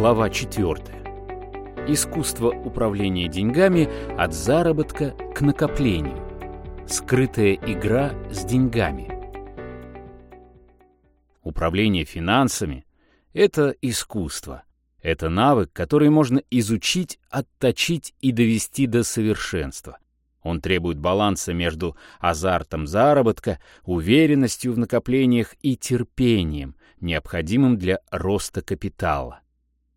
Глава 4. Искусство управления деньгами от заработка к накоплению. Скрытая игра с деньгами. Управление финансами — это искусство. Это навык, который можно изучить, отточить и довести до совершенства. Он требует баланса между азартом заработка, уверенностью в накоплениях и терпением, необходимым для роста капитала.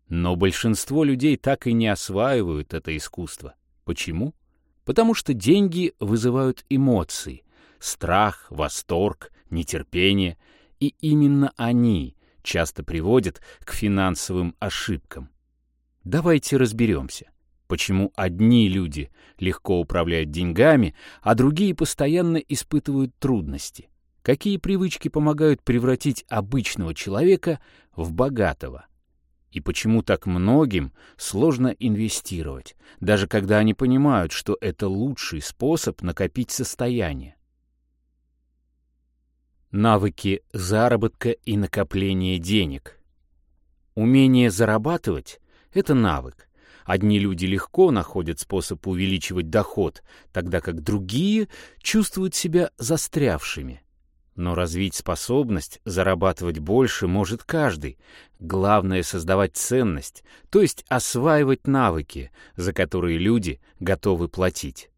Но большинство людей так и не осваивают это искусство. Почему? Потому что деньги вызывают эмоции, страх, восторг, нетерпение, и именно они часто приводят к финансовым ошибкам. Давайте разберемся, почему одни люди легко управляют деньгами, а другие постоянно испытывают трудности. Какие привычки помогают превратить обычного человека в богатого? И почему так многим сложно инвестировать, даже когда они понимают, что это лучший способ накопить состояние? Навыки заработка и накопления денег. Умение зарабатывать — это навык. Одни люди легко находят способ увеличивать доход, тогда как другие чувствуют себя застрявшими. Но развить способность зарабатывать больше может каждый. Главное — создавать ценность, то есть осваивать навыки, за которые люди готовы платить.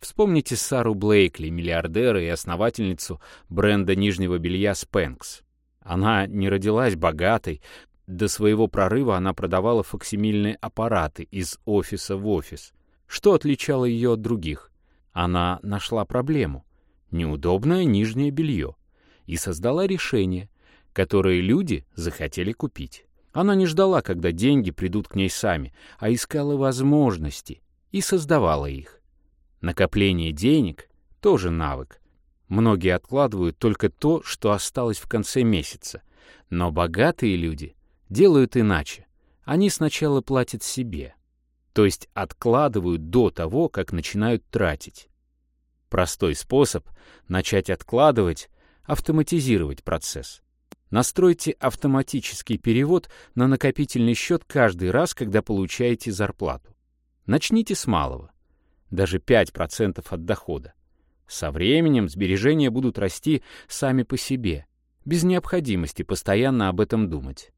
Вспомните Сару Блейкли, миллиардера и основательницу бренда нижнего белья «Спэнкс». Она не родилась богатой. До своего прорыва она продавала фоксимильные аппараты из офиса в офис. Что отличало ее от других? Она нашла проблему — неудобное нижнее белье и создала решение, которое люди захотели купить. Она не ждала, когда деньги придут к ней сами, а искала возможности и создавала их. Накопление денег — тоже навык. Многие откладывают только то, что осталось в конце месяца. Но богатые люди делают иначе. Они сначала платят себе, то есть откладывают до того, как начинают тратить. Простой способ — начать откладывать, автоматизировать процесс. Настройте автоматический перевод на накопительный счет каждый раз, когда получаете зарплату. Начните с малого, даже 5% от дохода. Со временем сбережения будут расти сами по себе, без необходимости постоянно об этом думать.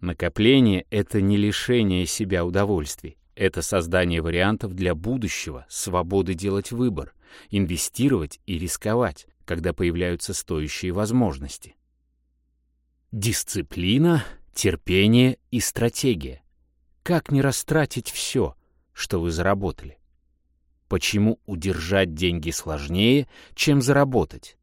Накопление — это не лишение себя удовольствий. Это создание вариантов для будущего, свободы делать выбор, инвестировать и рисковать, когда появляются стоящие возможности. Дисциплина, терпение и стратегия. Как не растратить все, что вы заработали? Почему удержать деньги сложнее, чем заработать?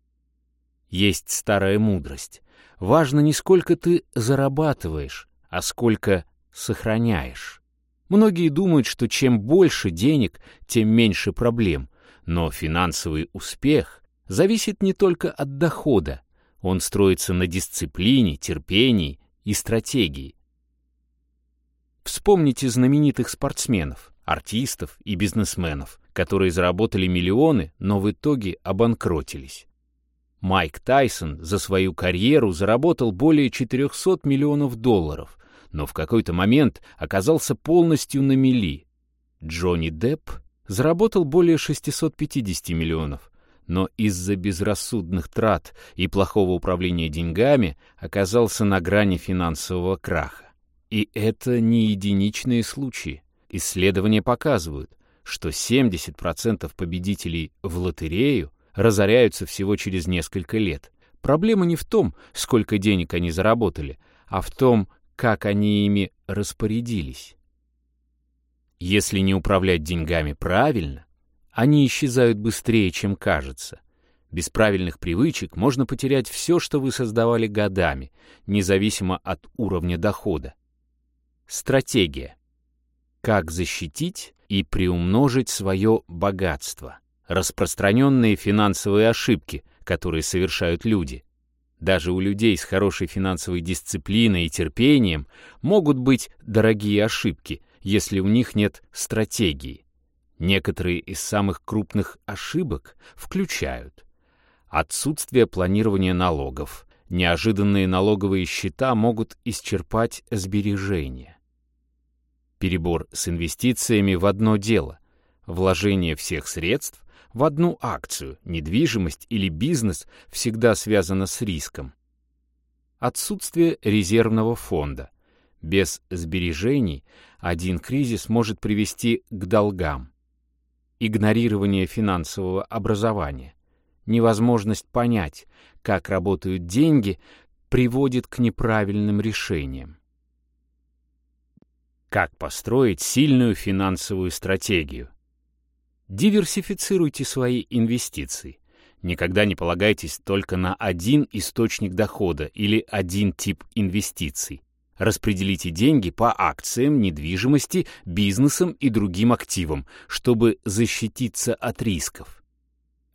Есть старая мудрость. Важно не сколько ты зарабатываешь, а сколько сохраняешь. Многие думают, что чем больше денег, тем меньше проблем, но финансовый успех зависит не только от дохода, он строится на дисциплине, терпении и стратегии. Вспомните знаменитых спортсменов, артистов и бизнесменов, которые заработали миллионы, но в итоге обанкротились. Майк Тайсон за свою карьеру заработал более 400 миллионов долларов, но в какой-то момент оказался полностью на мели. Джонни Депп заработал более 650 миллионов, но из-за безрассудных трат и плохого управления деньгами оказался на грани финансового краха. И это не единичные случаи. Исследования показывают, что 70% победителей в лотерею разоряются всего через несколько лет. Проблема не в том, сколько денег они заработали, а в том, как они ими распорядились. Если не управлять деньгами правильно, они исчезают быстрее, чем кажется. Без правильных привычек можно потерять все, что вы создавали годами, независимо от уровня дохода. Стратегия. Как защитить и приумножить свое богатство. Распространенные финансовые ошибки, которые совершают люди. Даже у людей с хорошей финансовой дисциплиной и терпением могут быть дорогие ошибки, если у них нет стратегии. Некоторые из самых крупных ошибок включают отсутствие планирования налогов, Неожиданные налоговые счета могут исчерпать сбережения. Перебор с инвестициями в одно дело, вложение всех средств в одну акцию, недвижимость или бизнес всегда связано с риском. Отсутствие резервного фонда. Без сбережений один кризис может привести к долгам. Игнорирование финансового образования. Невозможность понять, как работают деньги, приводит к неправильным решениям. Как построить сильную финансовую стратегию? Диверсифицируйте свои инвестиции. Никогда не полагайтесь только на один источник дохода или один тип инвестиций. Распределите деньги по акциям, недвижимости, бизнесам и другим активам, чтобы защититься от рисков.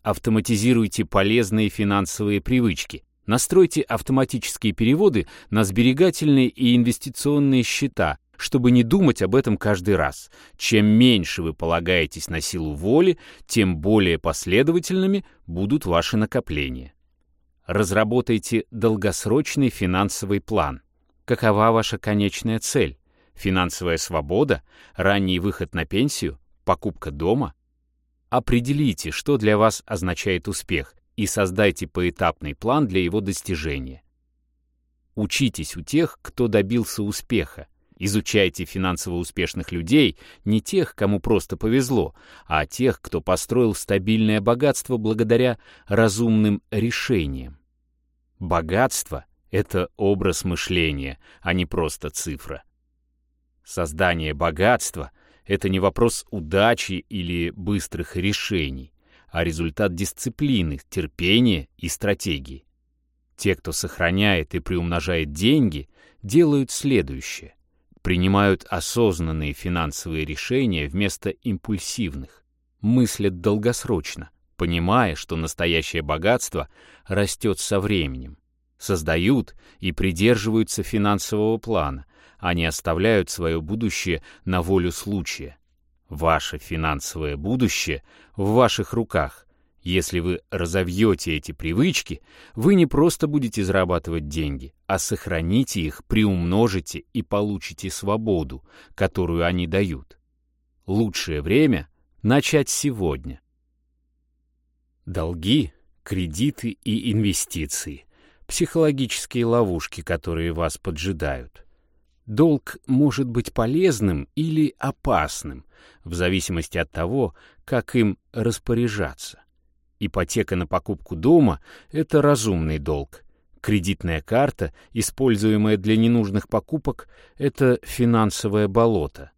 Автоматизируйте полезные финансовые привычки. Настройте автоматические переводы на сберегательные и инвестиционные счета, чтобы не думать об этом каждый раз. Чем меньше вы полагаетесь на силу воли, тем более последовательными будут ваши накопления. Разработайте долгосрочный финансовый план. Какова ваша конечная цель? Финансовая свобода? Ранний выход на пенсию? Покупка дома? Определите, что для вас означает успех, и создайте поэтапный план для его достижения. Учитесь у тех, кто добился успеха. Изучайте финансово успешных людей, не тех, кому просто повезло, а тех, кто построил стабильное богатство благодаря разумным решениям. Богатство — это образ мышления, а не просто цифра. Создание богатства — это не вопрос удачи или быстрых решений, а результат дисциплины, терпения и стратегии. Те, кто сохраняет и приумножает деньги, делают следующее — принимают осознанные финансовые решения вместо импульсивных, мыслят долгосрочно, понимая, что настоящее богатство растет со временем, создают и придерживаются финансового плана, а не оставляют свое будущее на волю случая. Ваше финансовое будущее в ваших руках, если вы разовьете эти привычки, вы не просто будете зарабатывать деньги, а сохраните их, приумножите и получите свободу, которую они дают. Лучшее время — начать сегодня. Долги, кредиты и инвестиции — психологические ловушки, которые вас поджидают. Долг может быть полезным или опасным, в зависимости от того, как им распоряжаться. Ипотека на покупку дома — это разумный долг. Кредитная карта, используемая для ненужных покупок, — это финансовое болото.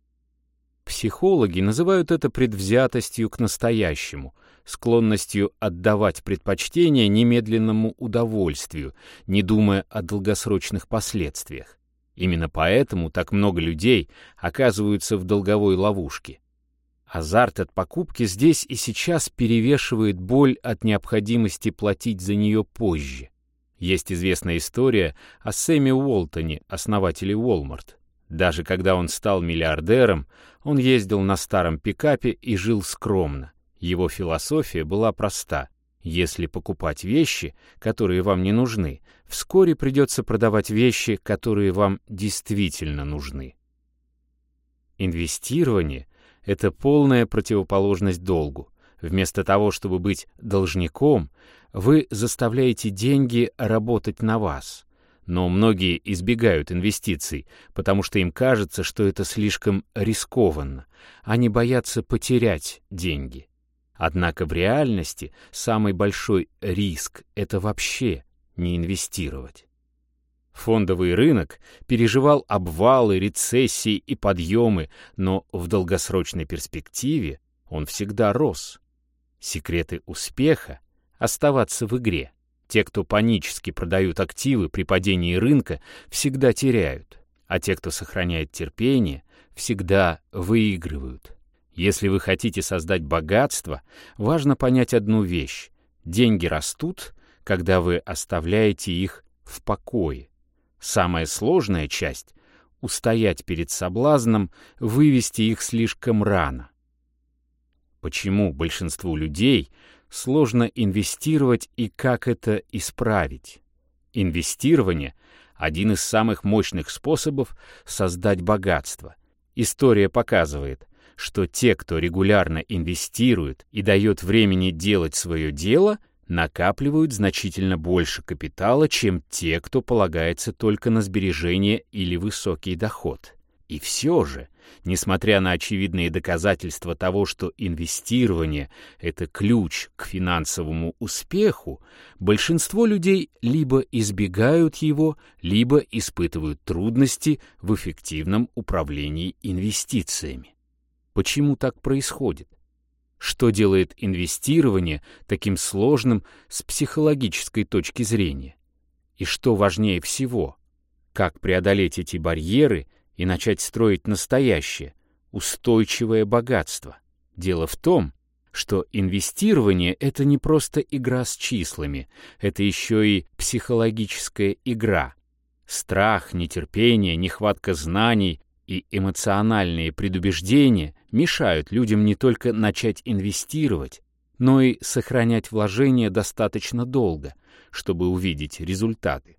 Психологи называют это предвзятостью к настоящему, склонностью отдавать предпочтение немедленному удовольствию, не думая о долгосрочных последствиях. Именно поэтому так много людей оказываются в долговой ловушке. Азарт от покупки здесь и сейчас перевешивает боль от необходимости платить за нее позже. Есть известная история о Сэме Уолтоне, основателе Walmart. Даже когда он стал миллиардером, он ездил на старом пикапе и жил скромно. Его философия была проста. Если покупать вещи, которые вам не нужны, вскоре придется продавать вещи, которые вам действительно нужны. Инвестирование — это полная противоположность долгу. Вместо того, чтобы быть должником, вы заставляете деньги работать на вас. Но многие избегают инвестиций, потому что им кажется, что это слишком рискованно. Они боятся потерять деньги. Однако в реальности самый большой риск — это вообще не инвестировать. Фондовый рынок переживал обвалы, рецессии и подъемы, но в долгосрочной перспективе он всегда рос. Секреты успеха — оставаться в игре. Те, кто панически продают активы при падении рынка, всегда теряют, а те, кто сохраняет терпение, всегда выигрывают. Если вы хотите создать богатство, важно понять одну вещь. Деньги растут, когда вы оставляете их в покое. Самая сложная часть — устоять перед соблазном, вывести их слишком рано. Почему большинству людей сложно инвестировать и как это исправить? Инвестирование — один из самых мощных способов создать богатство. История показывает, что те, кто регулярно инвестирует и дает времени делать свое дело, накапливают значительно больше капитала, чем те, кто полагается только на сбережение или высокий доход. И все же, несмотря на очевидные доказательства того, что инвестирование — это ключ к финансовому успеху, большинство людей либо избегают его, либо испытывают трудности в эффективном управлении инвестициями. Почему так происходит? Что делает инвестирование таким сложным с психологической точки зрения? И что важнее всего? Как преодолеть эти барьеры и начать строить настоящее, устойчивое богатство. Дело в том, что инвестирование — это не просто игра с числами, это еще и психологическая игра. Страх, нетерпение, нехватка знаний и эмоциональные предубеждения мешают людям не только начать инвестировать, но и сохранять вложения достаточно долго, чтобы увидеть результаты.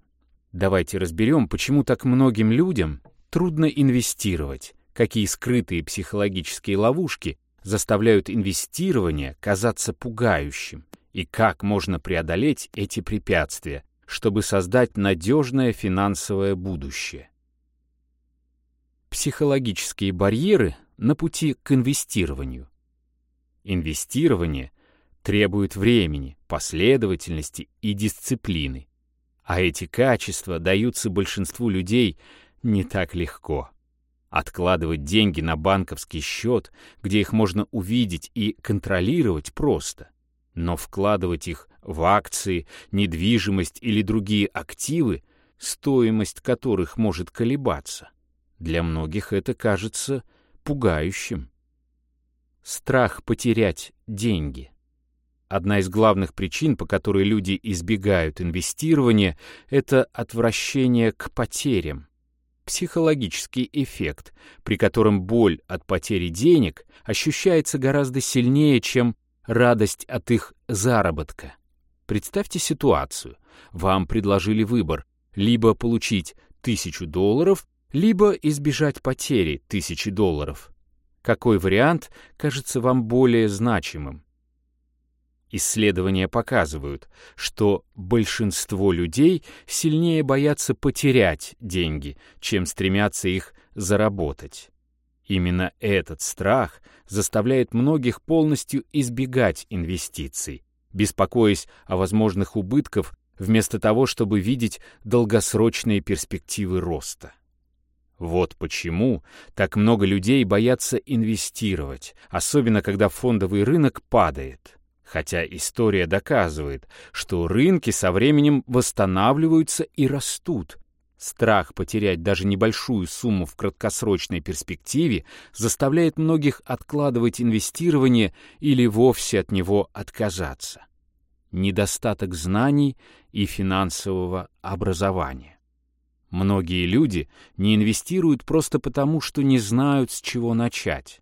Давайте разберем, почему так многим людям трудно инвестировать, какие скрытые психологические ловушки заставляют инвестирование казаться пугающим, и как можно преодолеть эти препятствия, чтобы создать надежное финансовое будущее. Психологические барьеры на пути к инвестированию. Инвестирование требует времени, последовательности и дисциплины, а эти качества даются большинству людей не так легко. Откладывать деньги на банковский счет, где их можно увидеть и контролировать просто. Но вкладывать их в акции, недвижимость или другие активы, стоимость которых может колебаться, для многих это кажется пугающим. Страх потерять деньги. Одна из главных причин, по которой люди избегают инвестирования, это отвращение к потерям психологический эффект, при котором боль от потери денег ощущается гораздо сильнее, чем радость от их заработка. Представьте ситуацию. Вам предложили выбор либо получить тысячу долларов, либо избежать потери тысячи долларов. Какой вариант кажется вам более значимым? Исследования показывают, что большинство людей сильнее боятся потерять деньги, чем стремятся их заработать. Именно этот страх заставляет многих полностью избегать инвестиций, беспокоясь о возможных убытках вместо того, чтобы видеть долгосрочные перспективы роста. Вот почему так много людей боятся инвестировать, особенно когда фондовый рынок падает. Хотя история доказывает, что рынки со временем восстанавливаются и растут. Страх потерять даже небольшую сумму в краткосрочной перспективе заставляет многих откладывать инвестирование или вовсе от него отказаться. Недостаток знаний и финансового образования. Многие люди не инвестируют просто потому, что не знают, с чего начать.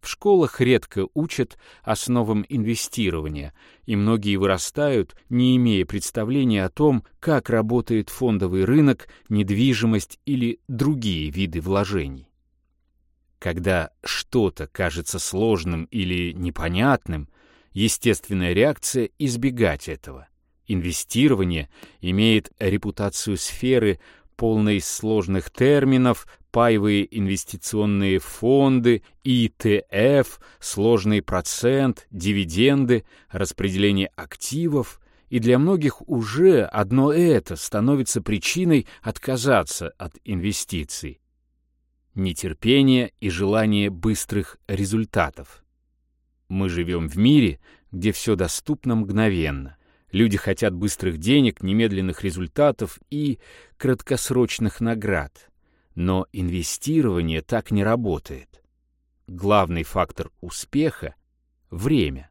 В школах редко учат основам инвестирования, и многие вырастают, не имея представления о том, как работает фондовый рынок, недвижимость или другие виды вложений. Когда что-то кажется сложным или непонятным, естественная реакция — избегать этого. Инвестирование имеет репутацию сферы, полной сложных терминов, паевые инвестиционные фонды, ИТФ, сложный процент, дивиденды, распределение активов, и для многих уже одно это становится причиной отказаться от инвестиций. Нетерпение и желание быстрых результатов. Мы живем в мире, где все доступно мгновенно. Люди хотят быстрых денег, немедленных результатов и краткосрочных наград. Но инвестирование так не работает. Главный фактор успеха — время.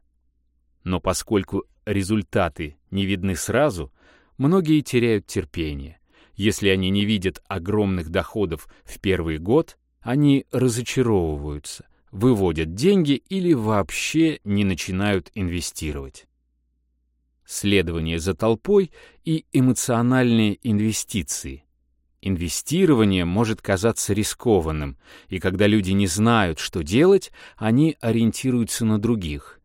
Но поскольку результаты не видны сразу, многие теряют терпение. Если они не видят огромных доходов в первый год, они разочаровываются, выводят деньги или вообще не начинают инвестировать. Следование за толпой и эмоциональные инвестиции. Инвестирование может казаться рискованным, и когда люди не знают, что делать, они ориентируются на других.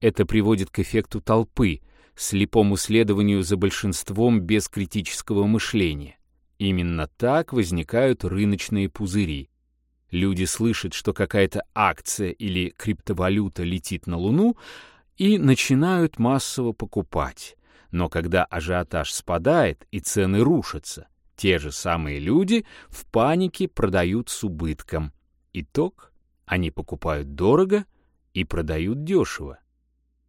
Это приводит к эффекту толпы, слепому следованию за большинством без критического мышления. Именно так возникают рыночные пузыри. Люди слышат, что какая-то акция или криптовалюта летит на Луну, и начинают массово покупать. Но когда ажиотаж спадает и цены рушатся, те же самые люди в панике продают с убытком. Итог — они покупают дорого и продают дешево.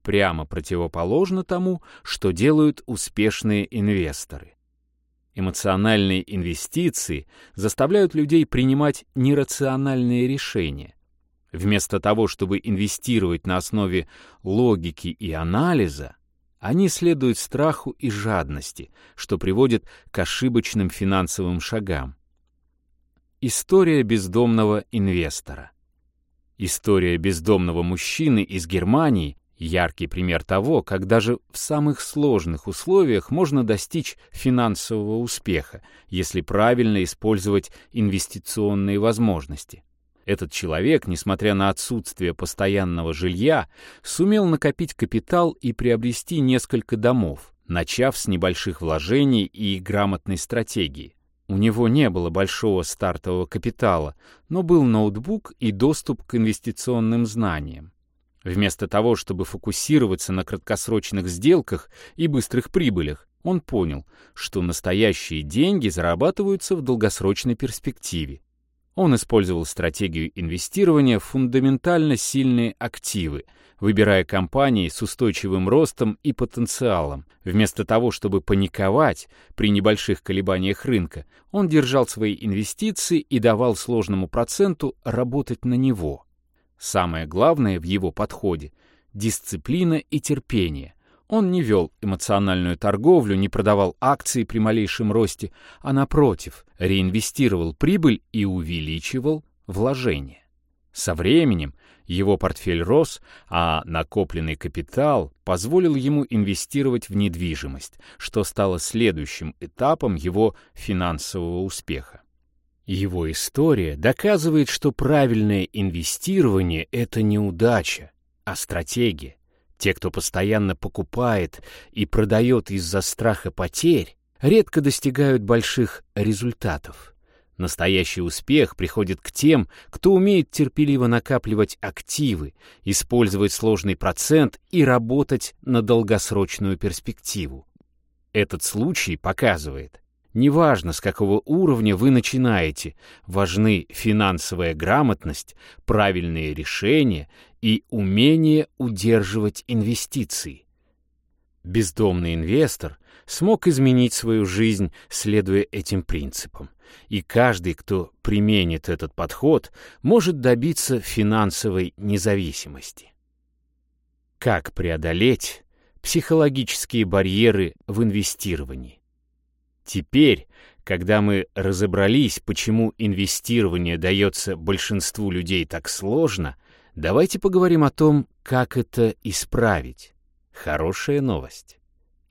Прямо противоположно тому, что делают успешные инвесторы. Эмоциональные инвестиции заставляют людей принимать нерациональные решения. Вместо того, чтобы инвестировать на основе логики и анализа, они следуют страху и жадности, что приводит к ошибочным финансовым шагам. История бездомного инвестора. История бездомного мужчины из Германии — яркий пример того, как даже в самых сложных условиях можно достичь финансового успеха, если правильно использовать инвестиционные возможности. Этот человек, несмотря на отсутствие постоянного жилья, сумел накопить капитал и приобрести несколько домов, начав с небольших вложений и грамотной стратегии. У него не было большого стартового капитала, но был ноутбук и доступ к инвестиционным знаниям. Вместо того, чтобы фокусироваться на краткосрочных сделках и быстрых прибылях, он понял, что настоящие деньги зарабатываются в долгосрочной перспективе. Он использовал стратегию инвестирования в фундаментально сильные активы, выбирая компании с устойчивым ростом и потенциалом. Вместо того, чтобы паниковать при небольших колебаниях рынка, он держал свои инвестиции и давал сложному проценту работать на него. Самое главное в его подходе — дисциплина и терпение. Он не вел эмоциональную торговлю, не продавал акции при малейшем росте, а напротив, реинвестировал прибыль и увеличивал вложения. Со временем его портфель рос, а накопленный капитал позволил ему инвестировать в недвижимость, что стало следующим этапом его финансового успеха. Его история доказывает, что правильное инвестирование — это не удача, а стратегия. Те, кто постоянно покупает и продает из-за страха потерь, редко достигают больших результатов. Настоящий успех приходит к тем, кто умеет терпеливо накапливать активы, использовать сложный процент и работать на долгосрочную перспективу. Этот случай показывает, неважно, с какого уровня вы начинаете, важны финансовая грамотность, правильные решения и умение удерживать инвестиции. Бездомный инвестор смог изменить свою жизнь, следуя этим принципам. И каждый, кто применит этот подход, может добиться финансовой независимости. Как преодолеть психологические барьеры в инвестировании? Теперь, когда мы разобрались, почему инвестирование дается большинству людей так сложно, Давайте поговорим о том, как это исправить. Хорошая новость.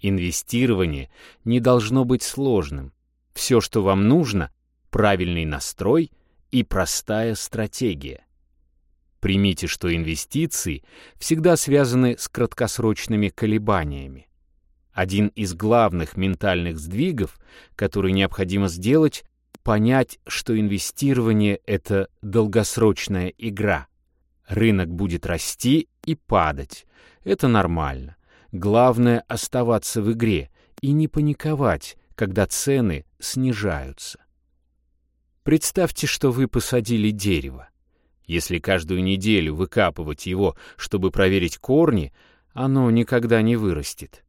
Инвестирование не должно быть сложным. Все, что вам нужно — правильный настрой и простая стратегия. Примите, что инвестиции всегда связаны с краткосрочными колебаниями. Один из главных ментальных сдвигов, который необходимо сделать, понять, что инвестирование — это долгосрочная игра — Рынок будет расти и падать. Это нормально. Главное — оставаться в игре и не паниковать, когда цены снижаются. Представьте, что вы посадили дерево. Если каждую неделю выкапывать его, чтобы проверить корни, оно никогда не вырастет.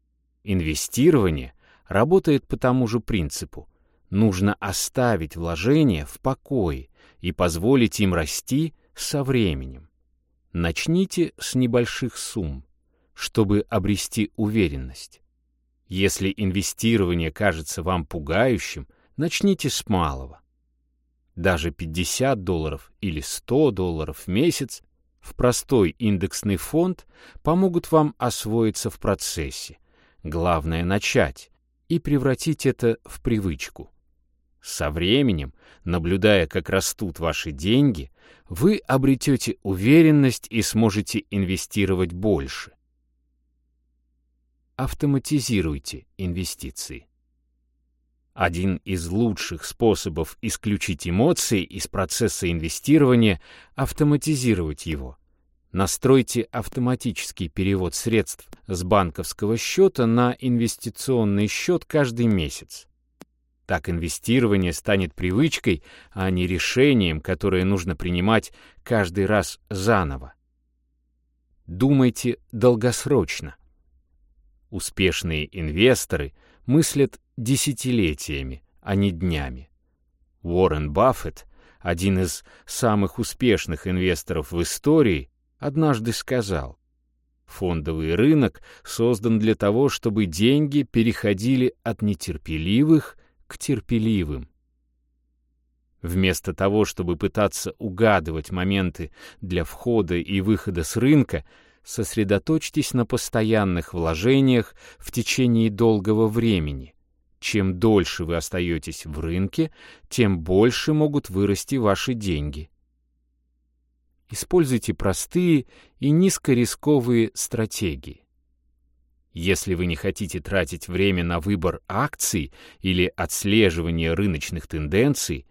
Инвестирование работает по тому же принципу. Нужно оставить вложения в покое и позволить им расти со временем. Начните с небольших сумм, чтобы обрести уверенность. Если инвестирование кажется вам пугающим, начните с малого. Даже 50 долларов или 100 долларов в месяц в простой индексный фонд помогут вам освоиться в процессе. Главное — начать и превратить это в привычку. Со временем, наблюдая, как растут ваши деньги, вы обретете уверенность и сможете инвестировать больше. Автоматизируйте инвестиции. Один из лучших способов исключить эмоции из процесса инвестирования — автоматизировать его. Настройте автоматический перевод средств с банковского счета на инвестиционный счет каждый месяц. Так инвестирование станет привычкой, а не решением, которое нужно принимать каждый раз заново. Думайте долгосрочно. Успешные инвесторы мыслят десятилетиями, а не днями. Уоррен Баффет, один из самых успешных инвесторов в истории, однажды сказал, «Фондовый рынок создан для того, чтобы деньги переходили от нетерпеливых к терпеливым». Вместо того, чтобы пытаться угадывать моменты для входа и выхода с рынка, сосредоточьтесь на постоянных вложениях в течение долгого времени. Чем дольше вы остаетесь в рынке, тем больше могут вырасти ваши деньги. Используйте простые и низкорисковые стратегии. Если вы не хотите тратить время на выбор акций или отслеживание рыночных тенденций,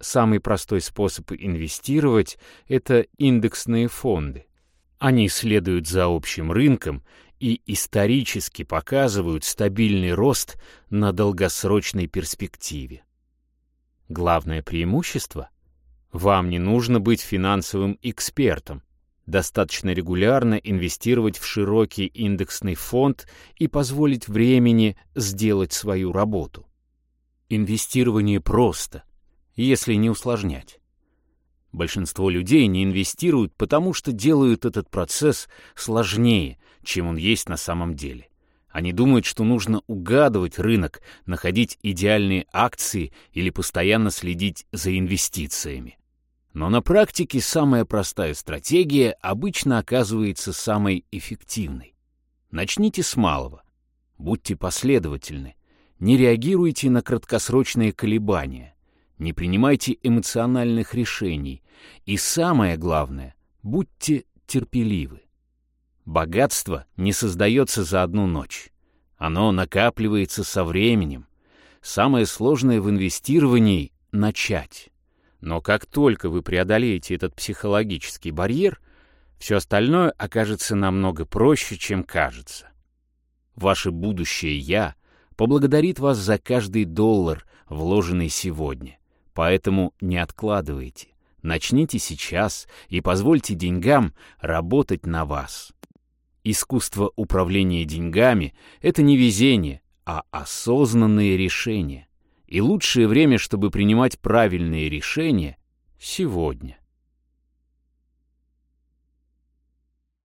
самый простой способ инвестировать — это индексные фонды. Они следуют за общим рынком и исторически показывают стабильный рост на долгосрочной перспективе. Главное преимущество — вам не нужно быть финансовым экспертом. Достаточно регулярно инвестировать в широкий индексный фонд и позволить времени сделать свою работу. Инвестирование просто, если не усложнять. Большинство людей не инвестируют, потому что делают этот процесс сложнее, чем он есть на самом деле. Они думают, что нужно угадывать рынок, находить идеальные акции или постоянно следить за инвестициями. Но на практике самая простая стратегия обычно оказывается самой эффективной. Начните с малого. Будьте последовательны. Не реагируйте на краткосрочные колебания. Не принимайте эмоциональных решений. И самое главное, будьте терпеливы. Богатство не создается за одну ночь. Оно накапливается со временем. Самое сложное в инвестировании — начать. Но как только вы преодолеете этот психологический барьер, все остальное окажется намного проще, чем кажется. Ваше будущее «я» поблагодарит вас за каждый доллар, вложенный сегодня. Поэтому не откладывайте. Начните сейчас и позвольте деньгам работать на вас. Искусство управления деньгами — это не везение, а осознанные решения. И лучшее время, чтобы принимать правильные решения — сегодня.